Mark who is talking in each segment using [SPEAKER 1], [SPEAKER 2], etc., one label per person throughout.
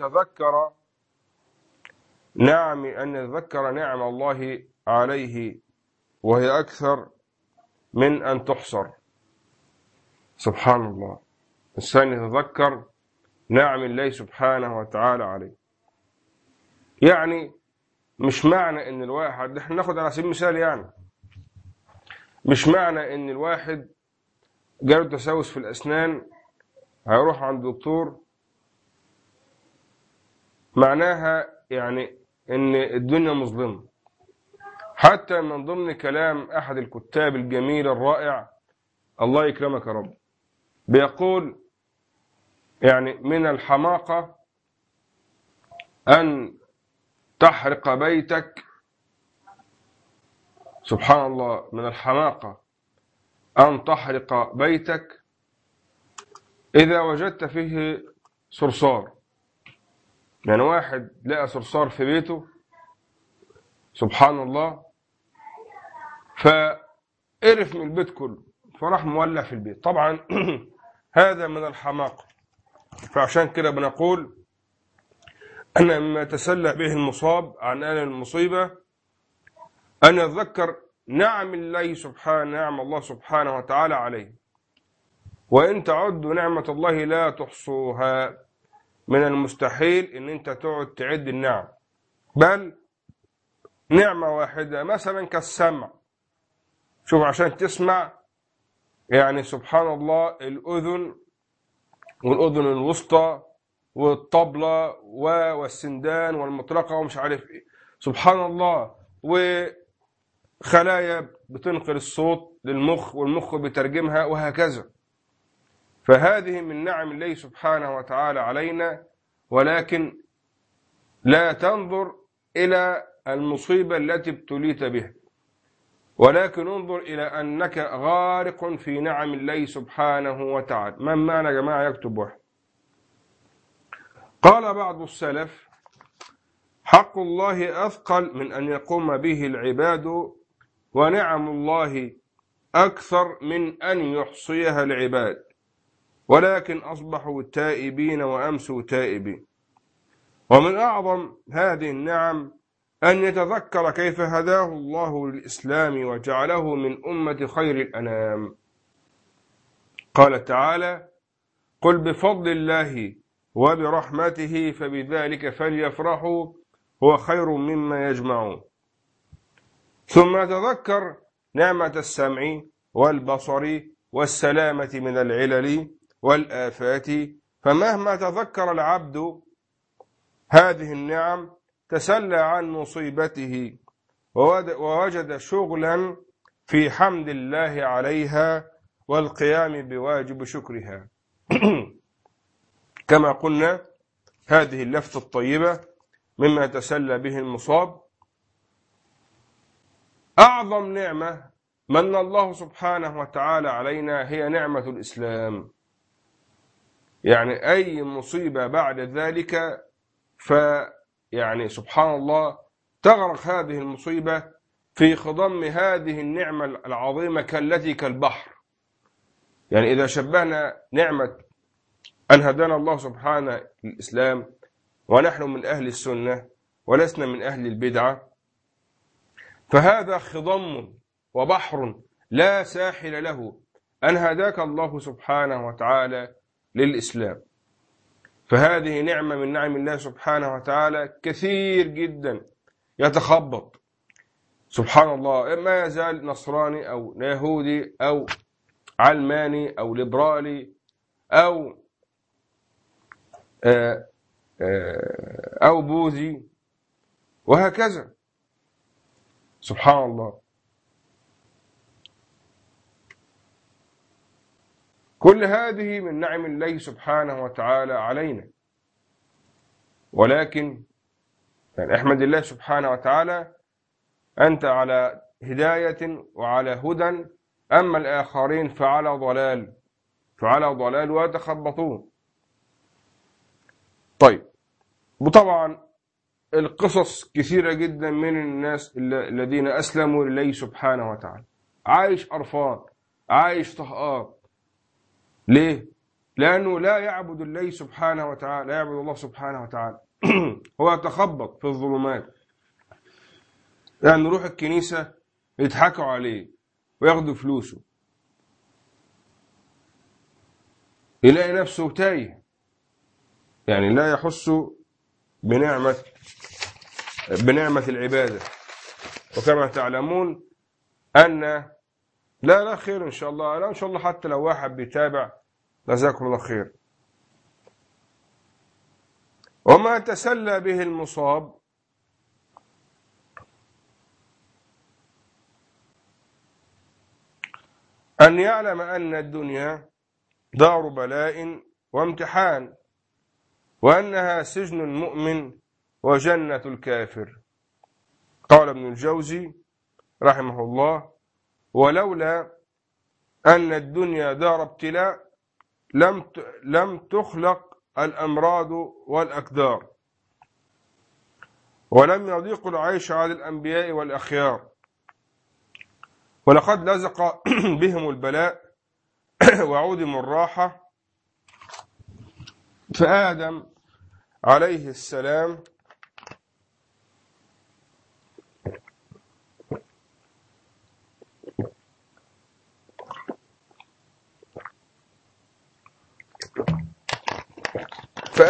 [SPEAKER 1] يتذكر نعم أن يتذكر نعم الله عليه وهي أكثر من أن تحصر. سبحان الله. الإنسان يتذكر نعم الله سبحانه وتعالى عليه. يعني مش معنى إن الواحد إحنا ناخد على سبيل المثال يعني. مش معنى إن الواحد جاله تسوس في الأسنان هيروح عند الدكتور معناها يعني إن الدنيا مظلمة. حتى من ضمن كلام أحد الكتاب الجميل الرائع الله يكرمك يا رب بيقول يعني من الحماقة أن تحرق بيتك. سبحان الله من الحماقة أن تحرق بيتك إذا وجدت فيه صرصار. يعني واحد لقى صرصار في بيته سبحان الله فقرف من البيت كله فراح مولع في البيت. طبعا هذا من الحماقة فعشان كده بنقول أن مما يتسلى به المصاب عن آل المصيبة أن يتذكر نعم الله سبحانه نعم الله سبحانه وتعالى عليه. وإن تعدوا نعمة الله لا تحصوها. من المستحيل إن أنت تقعد تعد النعم. بل نعمة واحدة مثلا كالسمع. شوف عشان تسمع يعني سبحان الله الأذن والأذن الوسطى والطبلة والسندان والمطرقة ومش عارف إيه. سبحان الله. وخلايا بتنقل الصوت للمخ والمخ بيترجمها وهكذا. فهذه من نعم الله سبحانه وتعالى علينا ولكن لا تنظر إلى المصيبة التي ابتليت بها. ولكن انظر إلى أنك غارق في نعم الله سبحانه وتعالى. من معنى يا جماعة يكتب واحد؟ قال بعض السلف حق الله أثقل من أن يقوم به العباد ونعم الله أكثر من أن يحصيها العباد. ولكن أصبحوا تائبين وأمسوا تائبين ومن أعظم هذه النعم أن يتذكر كيف هداه الله للإسلام وجعله من أمة خير الأنام. قال تعالى قل بفضل الله وبرحمته فبذلك فليفرحوا هو خير مما يجمعون ثم تذكر نعمة السمع والبصر والسلامة من العلل والآفات فمهما تذكر العبد هذه النعم تسلى عن مصيبته ووجد شغلا في حمد الله عليها والقيام بواجب شكرها. كما قلنا هذه اللفتة الطيبة مما يتسلى به المصاب. أعظم نعمة من الله سبحانه وتعالى علينا هي نعمة الإسلام. يعني أي مصيبة بعد ذلك فيعني سبحان الله تغرق هذه المصيبة في خضم هذه النعمة العظيمة كالتي كالبحر. يعني إذا شبهنا نعمة أن هدانا الله سبحانه للإسلام ونحن من أهل السنة ولسنا من أهل البدعة فهذا خضم وبحر لا ساحل له. أن هداك الله سبحانه وتعالى للإسلام. فهذه نعمة من نعم الله سبحانه وتعالى كثير جدا يتخبط. سبحان الله ما يزال نصراني أو يهودي أو علماني أو ليبرالي أو آه، آه، أو بوذي وهكذا. سبحان الله. كل هذه من نعم الله سبحانه وتعالى علينا. ولكن يعني أحمد الله سبحانه وتعالى أنت على هداية وعلى هدى أما الآخرين فعلى ضلال فعلى ضلال ويتخبطون طيب وطبعا القصص كثيرة جدا من الناس الذين أسلموا لله سبحانه وتعالى. عايش قرفان عايش طهقان ليه؟ لأنه لا يعبد الله سبحانه وتعالى لا يعبد الله سبحانه وتعالى. هو يتخبط في الظلمات. يعني يروح الكنيسة يضحكوا عليه وياخدوا فلوسه. يلاقي نفسه تايه. يعني لا يحس بنعمة بنعمة العبادة. وكما تعلمون أن لا لا خير إن شاء الله. لا إن شاء الله حتى لو واحد بيتابع جزاكم الله خير. وما تسلى به المصاب. أن يعلم أن الدنيا دار بلاء وامتحان وأنها سجن المؤمن وجنة الكافر. قال ابن الجوزي رحمه الله ولولا أن الدنيا دار ابتلاء لم لم تخلق الأمراض والأكدار ولم يضيق العيش على الأنبياء والأخيار. ولقد لزق بهم البلاء وعودم الراحة. فآدم عليه السلام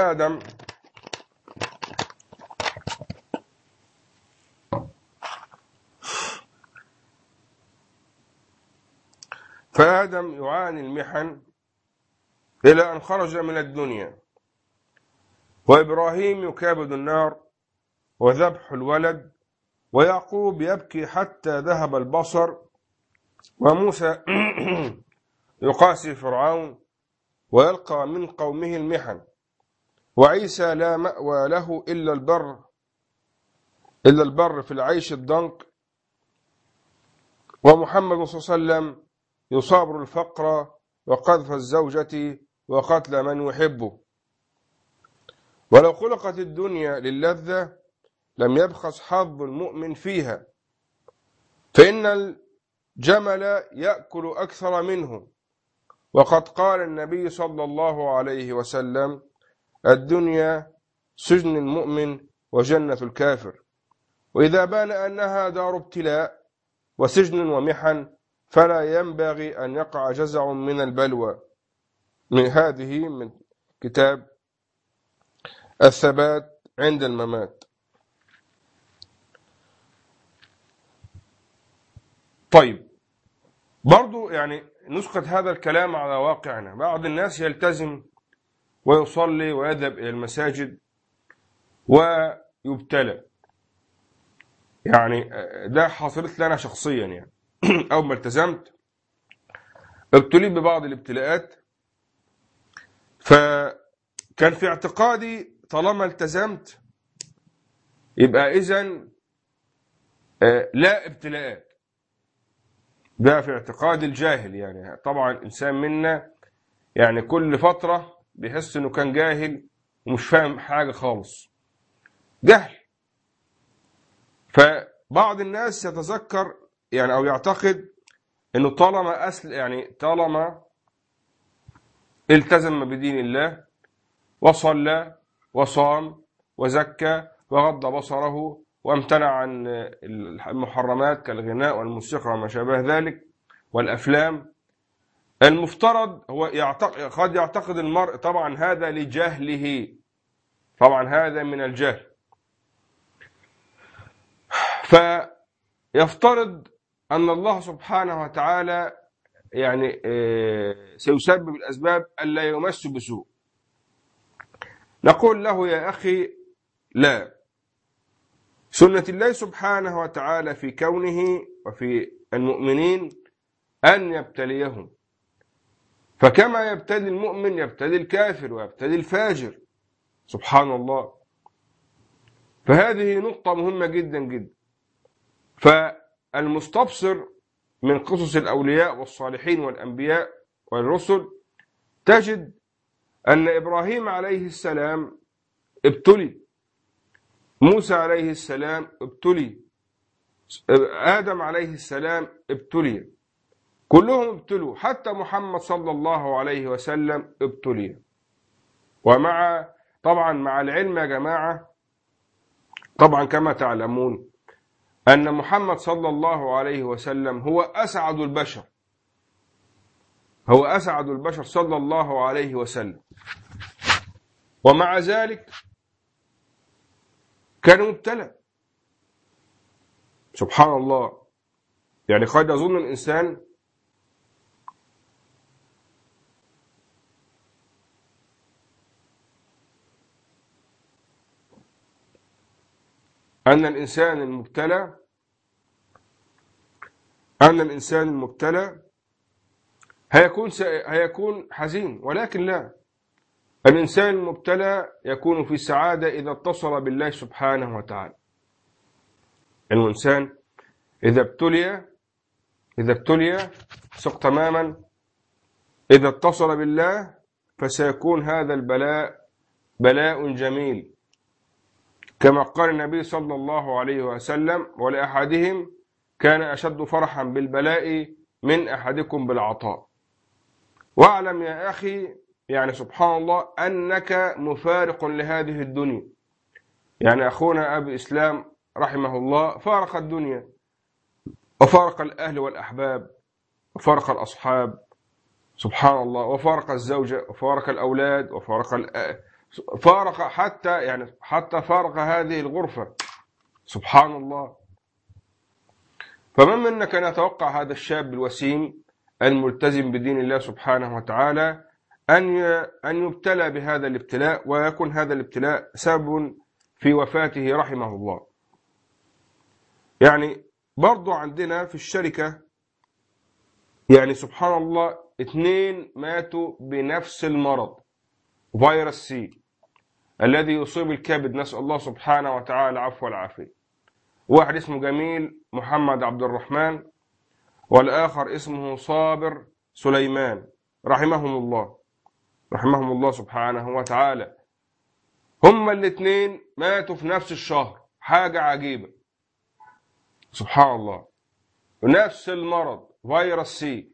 [SPEAKER 1] فآدم فآدم يعاني المحن إلى أن خرج من الدنيا. وإبراهيم يكابد النار وذبح الولد ويعقوب يبكي حتى ذهب البصر وموسى يقاسي فرعون ويلقى من قومه المحن. وعيسى لا مأوى له إلا البر إلا البر في العيش الضنك ومحمد صلى الله عليه وسلم يصابر الفقر وقذف الزوجة وقتل من يحبه. ولو خلقت الدنيا للذة لم يبخس حظ المؤمن فيها فإن الجمل يأكل أكثر منه. وقد قال النبي صلى الله عليه وسلم الدنيا سجن المؤمن وجنة الكافر. وإذا بان أنها دار ابتلاء وسجن ومحن فلا ينبغي أن يقع جزع من البلوى. من هذه من كتاب الثبات عند الممات. طيب برضو يعني نسقط هذا الكلام على واقعنا. بعض الناس يلتزم ويصلي ويذهب إلى المساجد ويبتلى. يعني ده حصلت لنا شخصيا يعني. أول ما التزمت ابتليت ببعض الابتلاءات فكان في اعتقادي طالما التزمت يبقى إذا آه، لا ابتلاءات. ده في اعتقاد الجاهل يعني. طبعا إنسان منا يعني كل فترة بيحس إنه كان جاهل ومش فاهم حاجة خالص. جهل. فبعض الناس يتذكر يعني أو يعتقد إنه طالما أسل يعني طالما التزم بدين الله وصلى وصام وزكى وغض بصره وامتنع عن المحرمات كالغناء والموسيقى وما شابه ذلك والأفلام المفترض هو يعتقد قد يعتقد المرء طبعا هذا لجهله. طبعا هذا من الجهل. فيفترض أن الله سبحانه وتعالى يعني آه، سيسبب الأسباب ألا يمس بسوء. نقول له يا أخي لا. سنة الله سبحانه وتعالى في كونه وفي المؤمنين أن يبتليهم. فكما يبتلي المؤمن يبتلي الكافر ويبتلي الفاجر. سبحان الله. فهذه نقطة مهمة جدا جدا. فالمستبصر من قصص الأولياء والصالحين والأنبياء والرسل تجد أن إبراهيم عليه السلام ابتلي. موسى عليه السلام ابتلي. آدم عليه السلام ابتلي. كلهم ابتلوا حتى محمد صلى الله عليه وسلم ابتلي ومع طبعا مع العلم يا جماعة طبعا كما تعلمون أن محمد صلى الله عليه وسلم هو أسعد البشر. هو أسعد البشر صلى الله عليه وسلم. ومع ذلك كان مبتلى سبحان الله. يعني قد يظن الإنسان أن الإنسان المبتلى أن الإنسان المبتلى هيكون هيكون حزين ولكن لا. الإنسان المبتلى يكون في سعادة إذا اتصل بالله سبحانه وتعالى. الإنسان إذا ابتلي إذا ابتلي ثق تماما إذا اتصل بالله فسيكون هذا البلاء بلاء جميل. كما قال النبي صلى الله عليه وسلم ولأحدهم كان أشد فرحا بالبلاء من أحدكم بالعطاء. واعلم يا أخي يعني سبحان الله أنك مفارق لهذه الدنيا. يعني أخونا أبي إسلام رحمه الله فارق الدنيا وفارق الأهل والأحباب وفارق الأصحاب سبحان الله وفارق الزوجة وفارق الأولاد وفارق فارق حتى يعني حتى فارق هذه الغرفة. سبحان الله فمن منا كان يتوقع هذا الشاب الوسيم الملتزم بدين الله سبحانه وتعالى أن أن يبتلى بهذا الابتلاء ويكون هذا الابتلاء سبب في وفاته رحمه الله. يعني برضو عندنا في الشركة يعني سبحان الله اثنين ماتوا بنفس المرض. فيروس سي. الذي يصيب الكبد. نسأل الله سبحانه وتعالى العفو والعافية. واحد اسمه جميل محمد عبد الرحمن والآخر اسمه صابر سليمان رحمهم الله رحمهم الله سبحانه وتعالى. هما الاثنين ماتوا في نفس الشهر. حاجة عجيبة. سبحان الله. نفس المرض فيروس سي.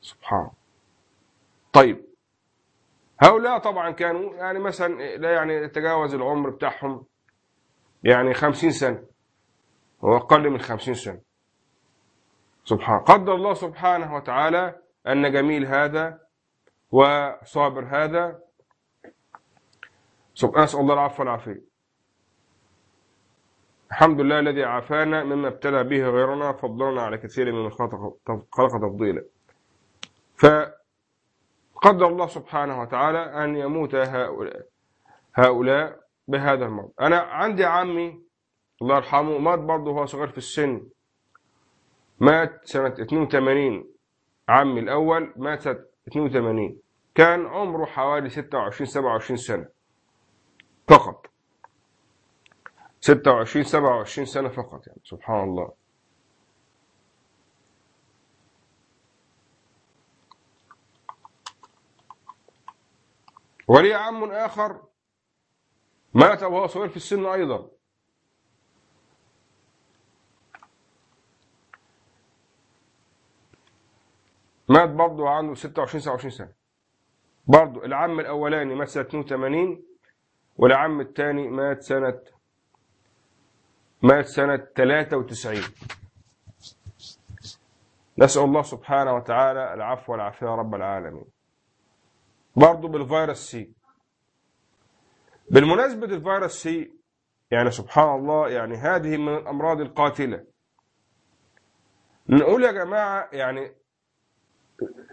[SPEAKER 1] سبحان طيب هؤلاء طبعا كانوا يعني مثلا لا يعني يتجاوز العمر بتاعهم يعني خمسين سنة وأقل من خمسين سنة. سبحان قدر الله سبحانه وتعالى أن جميل هذا وصابر هذا. أسأل الله العفو والعافية. الحمد لله الذي عافانا مما ابتلى به غيرنا فضلنا على كثير من خلق تفضيلا. فقدر الله سبحانه وتعالى أن يموت هؤلاء هؤلاء بهذا المرض أنا عندي عمي الله يرحمه مات برضه وهو صغير في السن. مات سنة 82 عمي الأول مات سنة 82 كان عمره حوالي 26 27 سنة فقط. 26 27 سنة فقط يعني سبحان الله. ولي عم آخر مات وهو صغير في السن أيضا. مات برضه عنده 26 27 سنة. برضه العم الأولاني مات سنة 82 والعم الثاني مات سنة مات سنة 93 نسأل الله سبحانه وتعالى العفو والعافية رب العالمين. برضه بالفيروس سي. بالمناسبة الفيروس سي يعني سبحان الله يعني هذه من الأمراض القاتلة. نقول يا جماعة يعني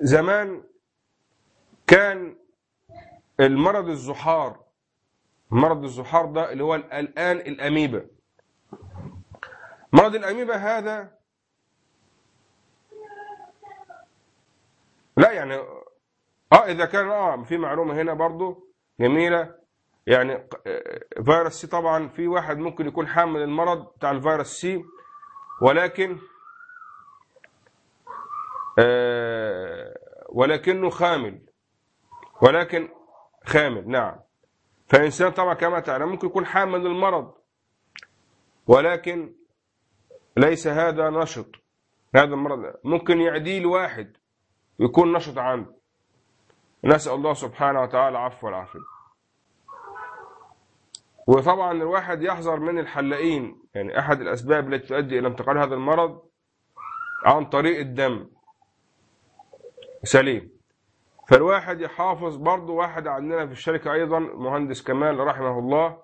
[SPEAKER 1] زمان كان المرض الزحار مرض الزحار ده اللي هو الآن الأميبا. مرض الأميبا هذا لا يعني آه إذا كان آه في معلومة هنا برضو جميلة. يعني فيروس سي طبعا في واحد ممكن يكون حامل المرض بتاع الفيروس سي ولكن آه ولكنه خامل. ولكن خامل نعم. فإنسان طبعا كما تعلم ممكن يكون حامل المرض ولكن ليس هذا نشط. هذا المرض ممكن يعديل واحد ويكون نشط عنده نسأل الله سبحانه وتعالى العفو والعافية. وطبعا الواحد يحذر من الحلاقين يعني أحد الأسباب التي تؤدي إلى انتقال هذا المرض عن طريق الدم. سليم. فالواحد يحافظ برضه واحد عندنا في الشركة أيضا مهندس كمال رحمه الله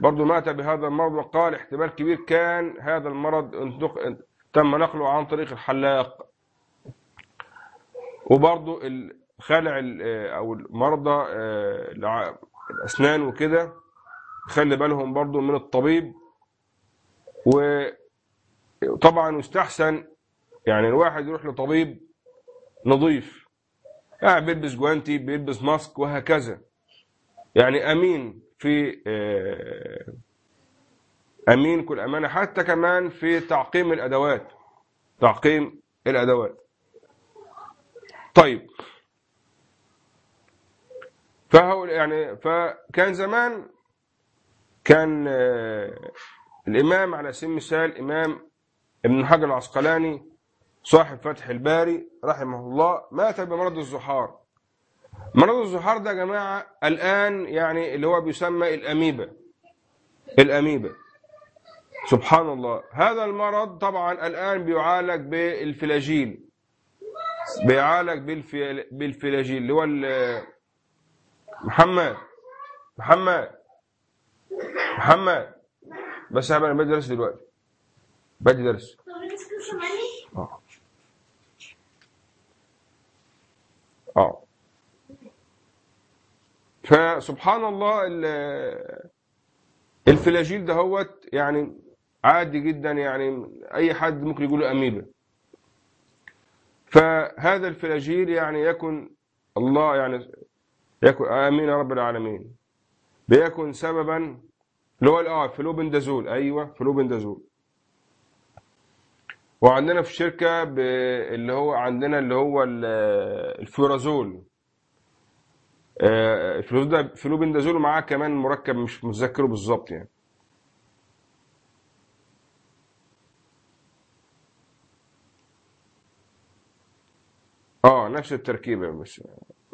[SPEAKER 1] برضه مات بهذا المرض وقال احتمال كبير كان هذا المرض تم نقله عن طريق الحلاق. وبرضه خلع أو المرضى آه، الأسنان وكده. خلي بالهم برضه من الطبيب. وطبعا يستحسن يعني الواحد يروح لطبيب نظيف. يعني بيلبس جوانتي بيلبس ماسك وهكذا. يعني أمين في آه، أمين كل أمانة حتى كمان في تعقيم الأدوات. تعقيم الأدوات. طيب فهو يعني فكان زمان كان آه، الإمام على سبيل المثال إمام ابن حجر العسقلاني صاحب فتح الباري رحمه الله مات بمرض الزحار. مرض الزحار ده يا جماعة الآن يعني اللي هو بيسمى الأميبا الأميبا سبحان الله. هذا المرض طبعا الآن بيعالج بالفلاجيل بيعالج بالفلاجيل اللي هو محمد محمد محمد. بس أنا بدي درس دلوقتي. بدي درس. آه. آه. فسبحان الله الفلاجيل ده هو يعني عادي جدا يعني أي حد ممكن يقول اميبا فهذا الفلاجيل يعني يكن الله يعني يكن آمين يا رب العالمين. بيكن سببا اللي هو آه فلوبندازول أيوه فلوبندازول وعندنا في الشركة اللي هو عندنا اللي هو الفيورازول. آه، الفلوز ده فلوبندازول ومعاه كمان مركب مش متذكره بالظبط يعني. آه نفس التركيبة بس.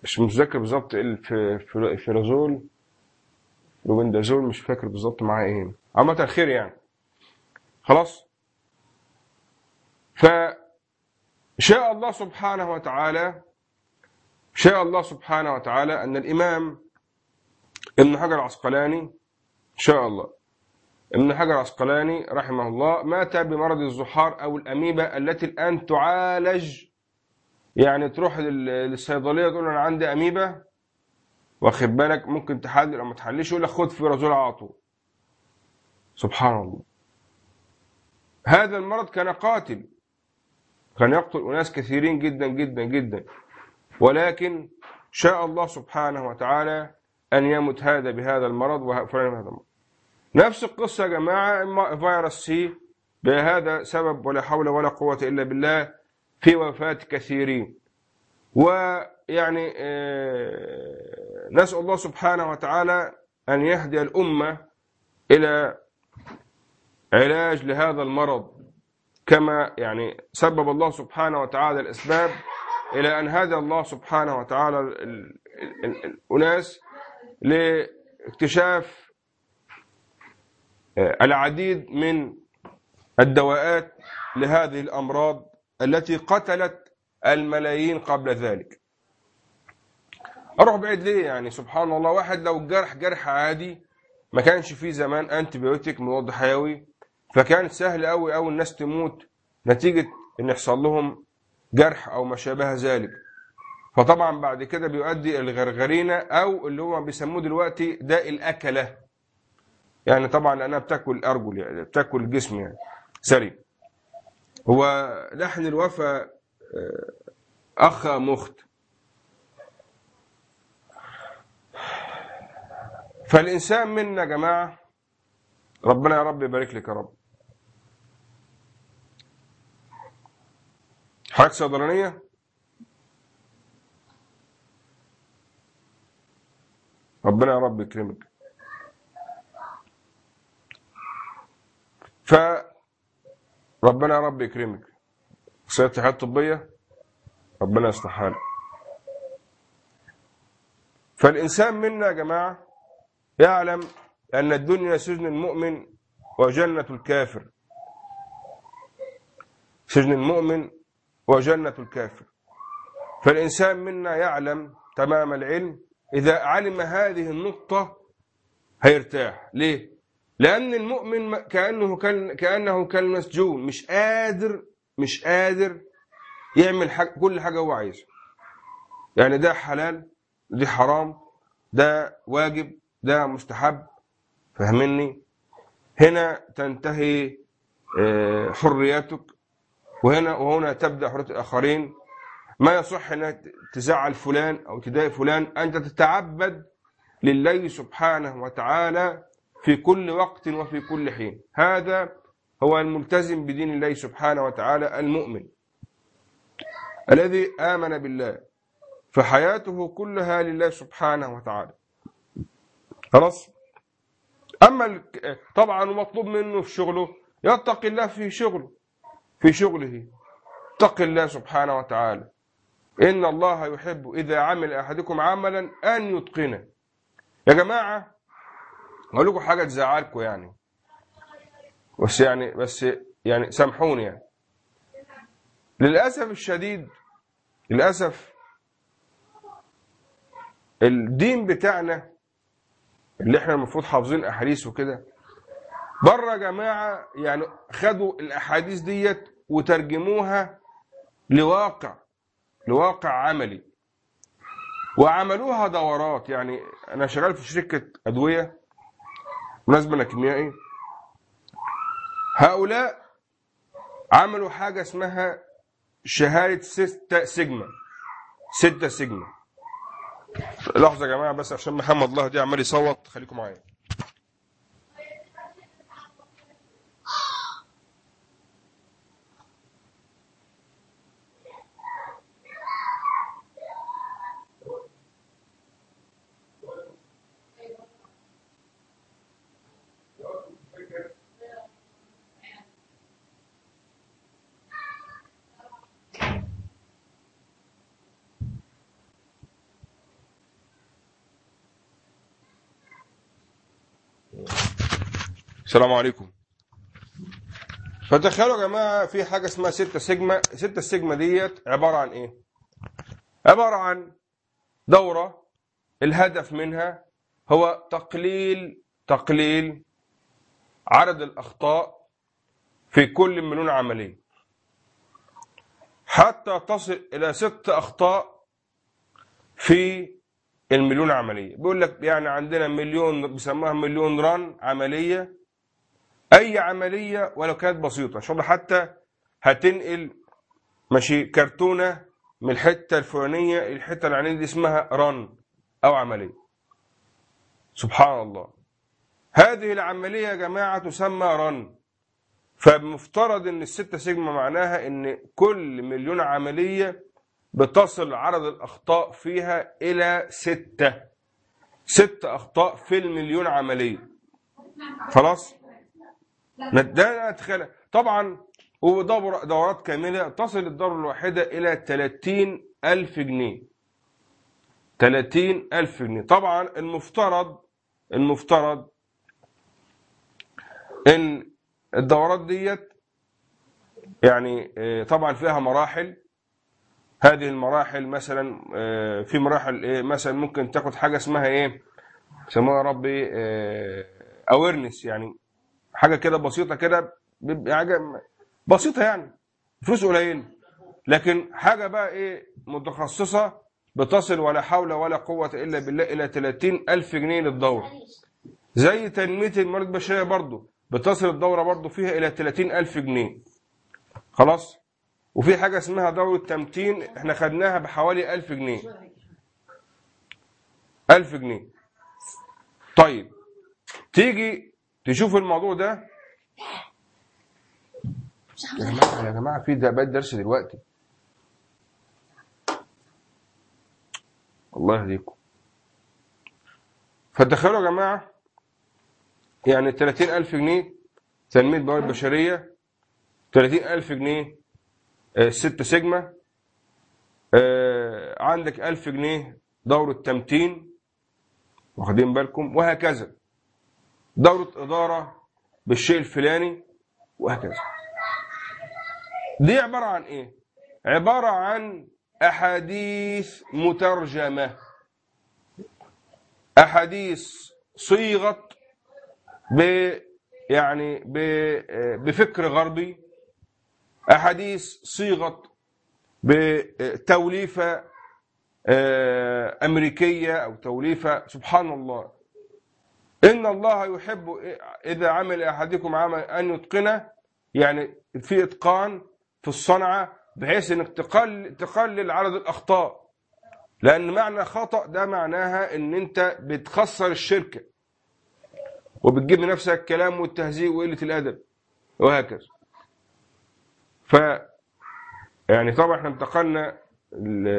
[SPEAKER 1] مش متذكر بالظبط الفيرازول لوبندازول مش فاكر بالظبط معاه إيه. عامة خير يعني. خلاص؟ فشاء الله سبحانه وتعالى شاء الله سبحانه وتعالى أن الإمام ابن حجر العسقلاني شاء الله ابن حجر العسقلاني رحمه الله مات بمرض الزحار أو الأميبا التي الآن تعالج يعني تروح للصيدلية تقول أنا عندي اميبا واخد بالك؟ ممكن تحلل أو ما تحللش يقول لك خد فيرازول على طول. سبحان الله. هذا المرض كان قاتل. كان يقتل أناس كثيرين جدا جدا جدا. ولكن شاء الله سبحانه وتعالى أن يمت هذا بهذا المرض وفلان بهذا المرض. نفس القصة يا جماعة فيروس سي بهذا سبب ولا حول ولا قوة إلا بالله. في وفاة كثيرين. ويعني آه، نسأل الله سبحانه وتعالى أن يهدي الأمة إلى علاج لهذا المرض كما يعني سبب الله سبحانه وتعالى الأسباب إلى أن هدى الله سبحانه وتعالى الأناس لاكتشاف آه، العديد من الدواءات لهذه الأمراض. التي قتلت الملايين قبل ذلك. أروح بعيد ليه يعني؟ سبحان الله واحد لو الجرح جرح عادي ما كانش فيه زمان انتي بيوتيك مضاد حيوي فكان سهل قوي قوي الناس تموت نتيجة إن يحصل لهم جرح أو ما شابه ذلك. فطبعا بعد كده بيؤدي الغرغرينة أو اللي هو بيسموه دلوقتي داء الأكلة. يعني طبعا لأنها بتاكل أرجل يعني بتاكل الجسم يعني. سريع هو لحن الوفا آه، أخ مخت. فالإنسان منا يا جماعة ربنا يا رب يبارك لك يا رب. حضرتك صيدلانية؟ ربنا يا رب يكرمك. ف ربنا يا رب يكرمك. أخصائية الحياة الطبية ربنا يصلح حاله فالإنسان منا يا جماعة يعلم أن الدنيا سجن المؤمن وجنة الكافر. سجن المؤمن وجنة الكافر. فالإنسان منا يعلم تمام العلم إذا علم هذه النقطة هيرتاح. ليه؟ لأن المؤمن كأنه كأنه كالمسجون مش قادر مش قادر يعمل حاجة كل حاجة هو عايزها. يعني ده حلال دي حرام ده واجب ده مستحب. فهمني هنا تنتهي آه، حريتك وهنا وهنا تبدأ حرية الآخرين. ما يصح إنك تزعل فلان أو تضايق فلان. أنت تتعبد لله سبحانه وتعالى في كل وقت وفي كل حين. هذا هو الملتزم بدين الله سبحانه وتعالى المؤمن. الذي آمن بالله فحياته كلها لله سبحانه وتعالى. خلاص؟ أما طبعا المطلوب منه في شغله يتقي الله في شغله في شغله. اتق الله سبحانه وتعالى. إن الله يحب إذا عمل أحدكم عملا أن يتقنه. يا جماعة أقول لكم حاجة تزعلكم يعني. بس يعني بس يعني سامحوني يعني. للأسف الشديد للأسف الدين بتاعنا اللي إحنا المفروض حافظين أحاديث وكده بره يا جماعة يعني خدوا الأحاديث ديت وترجموها لواقع لواقع عملي. وعملوها دورات يعني. أنا شغال في شركة أدوية. مناسبة لكيميائي هؤلاء عملوا حاجة اسمها شهادة ستة سيجما. ستة سيجما. لحظة يا جماعة بس عشان محمد الله دي عمال يصوت خليكم معايا. السلام عليكم. فتخيلوا يا جماعة في حاجة اسمها 6 سيجما. 6 سيجما ديت عبارة عن إيه؟ عبارة عن دورة. الهدف منها هو تقليل تقليل عدد الأخطاء في كل مليون عملية. حتى تصل إلى ست أخطاء في المليون عملية. بيقول لك يعني عندنا مليون بيسموها مليون ران عملية. أي عملية ولو كانت بسيطة. إن شاء الله حتى هتنقل ماشي كرتونة من الحتة الفلانية الحتة العينيه دي اسمها رن أو عملية. سبحان الله. هذه العملية يا جماعة تسمى رن فمفترض إن الستة سيجما معناها إن كل مليون عملية بتصل عدد الأخطاء فيها إلى ستة. ست أخطاء في المليون عملية. خلاص؟ ده اتخيل طبعا ودورات كاملة تصل الدورة الواحدة إلى 30 ألف جنيه. 30 ألف جنيه. طبعا المفترض المفترض إن الدورات ديت يعني طبعا فيها مراحل. هذه المراحل مثلا في مراحل إيه مثلا ممكن تاخد حاجة اسمها إيه؟ يسموها يا ربي اويرنس يعني. حاجة كده بسيطة كده حاجة بسيطة يعني فلوس قليل لكن حاجة بقى إيه متخصصة بتصل ولا حول ولا قوة إلا بالله إلى 30 ألف جنيه للدورة. زي تنمية الموارد البشرية برضه بتصل الدورة برضه فيها إلى 30 ألف جنيه. خلاص؟ وفي حاجة اسمها دورة تمتين إحنا خدناها بحوالي 1000 جنيه. 1000 جنيه. طيب تيجي تشوف الموضوع ده؟ يا جماعة يا جماعة في ده بقى درس دلوقتي. الله يهديكم فتخيلوا يا جماعة يعني 30000 جنيه تنمية موارد بشرية 30000 جنيه الستة سيجما آه، عندك ألف جنيه دورة تمتين واخدين بالكم وهكذا. دورة إدارة بالشيء الفلاني وهكذا. دي عبارة عن إيه؟ عبارة عن أحاديث مترجمة. أحاديث صيغت ب يعني بفكر غربي. أحاديث صيغت بتوليفة آه، أمريكية أو توليفة. سبحان الله. إن الله يحب إذا عمل أحدكم عمل أن يتقنه يعني في إتقان في الصنعة بحيث إنك تقلل, تقلل عدد الأخطاء. لأن معنى خطأ ده معناها إن أنت بتخسر الشركة. وبتجيب لنفسك الكلام والتهزيء وقلة الأدب. وهكذا. ف يعني طبعا إحنا انتقلنا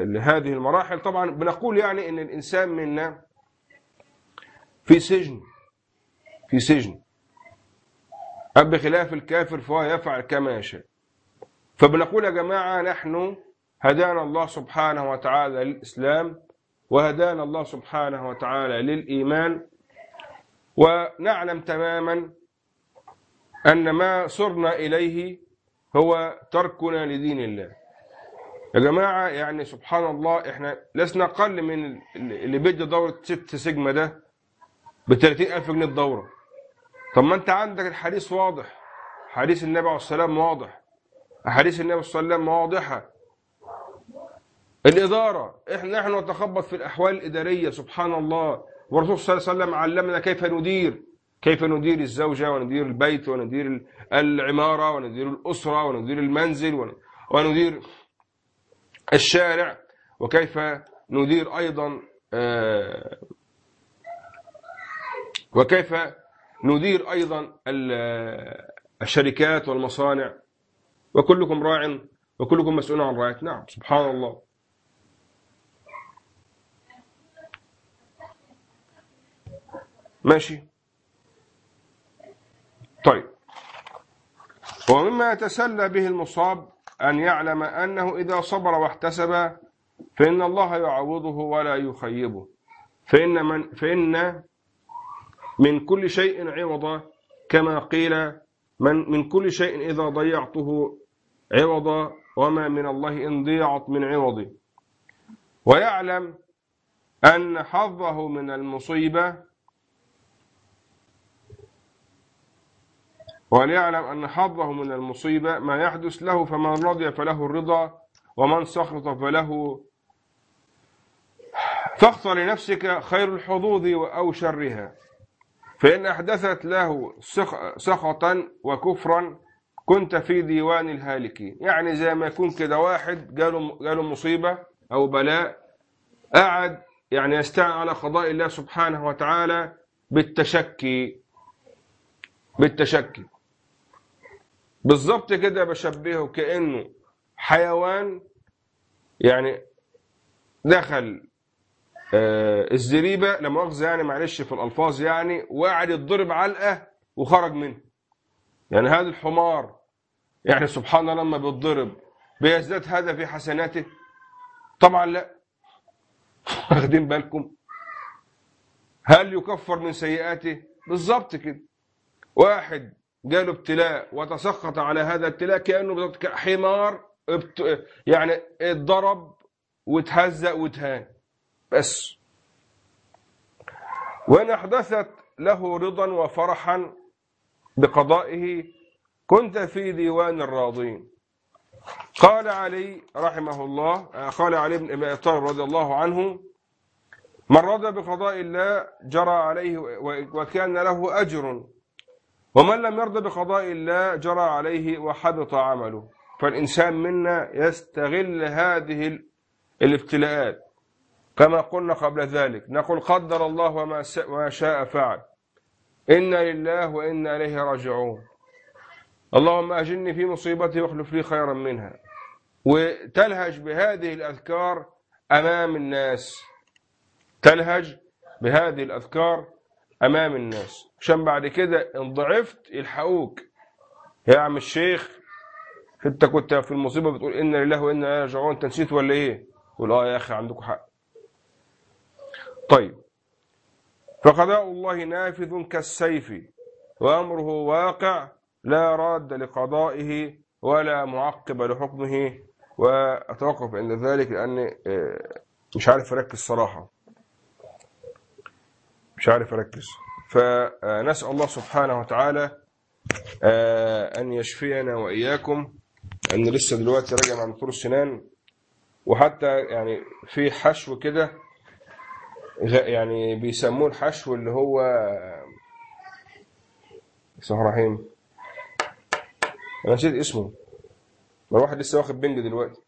[SPEAKER 1] لهذه المراحل. طبعا بنقول يعني إن الإنسان منا في سجن. في سجن. بخلاف الكافر فهو يفعل كما يشاء. فبنقول يا جماعة نحن هدانا الله سبحانه وتعالى للإسلام وهدانا الله سبحانه وتعالى للإيمان ونعلم تماما أن ما صرنا إليه هو تركنا لدين الله. يا جماعة يعني سبحان الله إحنا لسنا أقل من اللي بيدي دورة ست سيجما ده. ب 30000 جنيه الدورة طب ما أنت عندك الحديث واضح حديث النبي عليه الصلاة والسلام واضح أحاديث النبي عليه وسلم واضحة. الإدارة إحنا نحن نتخبط في الأحوال الإدارية سبحان الله. والرسول صلى الله عليه وسلم علمنا كيف ندير. كيف ندير الزوجة وندير البيت وندير العمارة وندير الأسرة وندير المنزل وندير الشارع وكيف ندير أيضا آه، وكيف ندير أيضا الشركات والمصانع. وكلكم راع وكلكم مسؤول عن رعاية. نعم سبحان الله. ماشي. طيب. ومما يتسلى به المصاب أن يعلم أنه إذا صبر واحتسب فإن الله يعوضه ولا يخيبه. فإن من, فإن من كل شيء عوضا كما قيل من, من كل شيء إذا ضيعته عوضا وما من الله إن ضيعت من عوضه. ويعلم أن حظه من المصيبة وليعلم أن حظه من المصيبة ما يحدث له فمن رضي فله الرضا ومن سخط فله. فاختر لنفسك خير الحظوظ أو شرها. فإن أحدثت له سخطا وكفرا كنت في ديوان الهالكين. يعني زي ما يكون كده واحد قالوا قالوا مصيبة أو بلاء قعد يعني يستعن على قضاء الله سبحانه وتعالى بالتشكي بالتشكي. بالظبط كده بشبهه كأنه حيوان يعني دخل آه الزريبة لما مؤاخذة يعني معلش في الألفاظ يعني وقعد يتضرب علقة وخرج منه. يعني هذا الحمار. يعني سبحان الله لما بيتضرب بيزداد هذا في حسناته. طبعا لا. واخدين بالكم. هل يكفر من سيئاته؟ بالظبط كده. واحد جاله ابتلاء وتسخط على هذا الابتلاء كأنه حمار يعني اتضرب وتهزأ وتهان بس. وإن أحدثت له رضا وفرحا بقضائه كنت في ديوان الراضين. قال علي رحمه الله قال علي بن أبي طالب رضي الله عنه من رضى بقضاء الله جرى عليه وكان له أجر ومن لم يرضى بقضاء الله جرى عليه وحبط عمله. فالإنسان منا يستغل هذه الابتلاءات. كما قلنا قبل ذلك نقول قدر الله وما شاء فعل. إنا لله وإنا إليه راجعون. اللهم أجلني في مصيبتي واخلف لي خيرا منها. وتلهج بهذه الأذكار أمام الناس. تلهج بهذه الأذكار أمام الناس. عشان بعد كده إن ضعفت يلحقوك. يا عم الشيخ انت كنت في المصيبة بتقول إن لله وأنا إليه راجعون. أنت نسيت ولا إيه؟ تقول آه يا أخي عندكم حق. طيب فقضاء الله نافذ كالسيف وأمره واقع لا راد لقضائه ولا معقب لحكمه وأتوقف عند ذلك لأن آه، مش عارف أركز صراحة. مش عارف أركز. فنسأل الله سبحانه وتعالى آه، أن يشفينا وإياكم ان لسه دلوقتي راجع من دكتور السنان وحتى يعني في حشو كده يعني بيسموه الحشو اللي هو بسم الله الرحيم. أنا نسيت اسمه. ما الواحد لسه واخد بنج دلوقتي.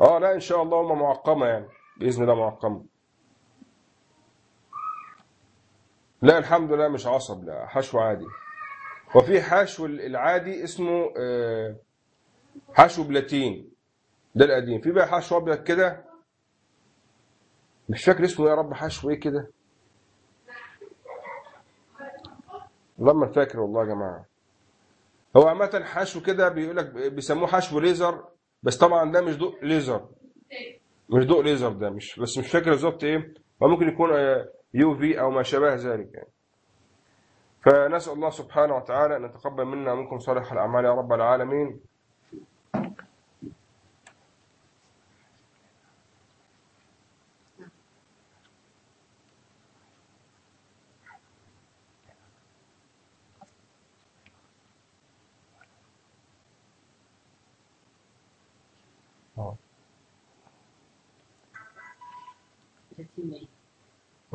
[SPEAKER 1] آه لا إن شاء الله هم معقمة يعني. بإذن الله معقمة. لا الحمد لله مش عصب لا حشو عادي. وفي حشو العادي اسمه آه، حشو بلاتين. ده القديم. في بقى حشو أبيض كده مش فاكر اسمه إيه يا رب حشو إيه كده؟ والله ما فاكر والله يا جماعة. هو عامة حشو كده بيقول لك بيسموه حشو ليزر بس طبعا ده مش ضوء ليزر. مش ضوء ليزر ده مش بس مش فاكر بالظبط إيه. هو ممكن يكون يو في أو ما شابه ذلك يعني. فنسأل الله سبحانه وتعالى أن يتقبل منا ومنكم صالح الأعمال يا رب العالمين.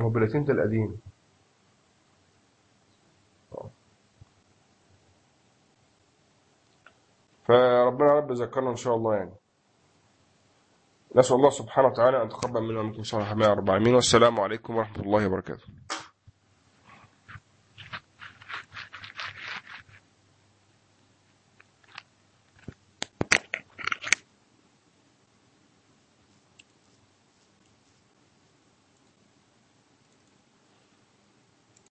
[SPEAKER 1] هو بلاتين ده القديم فربنا رب يذكرنا إن شاء الله يعني. نسأل الله سبحانه وتعالى أن يتقبل منا ومنكم صالح الأعمال يا رب العالمين. والسلام عليكم ورحمة الله وبركاته.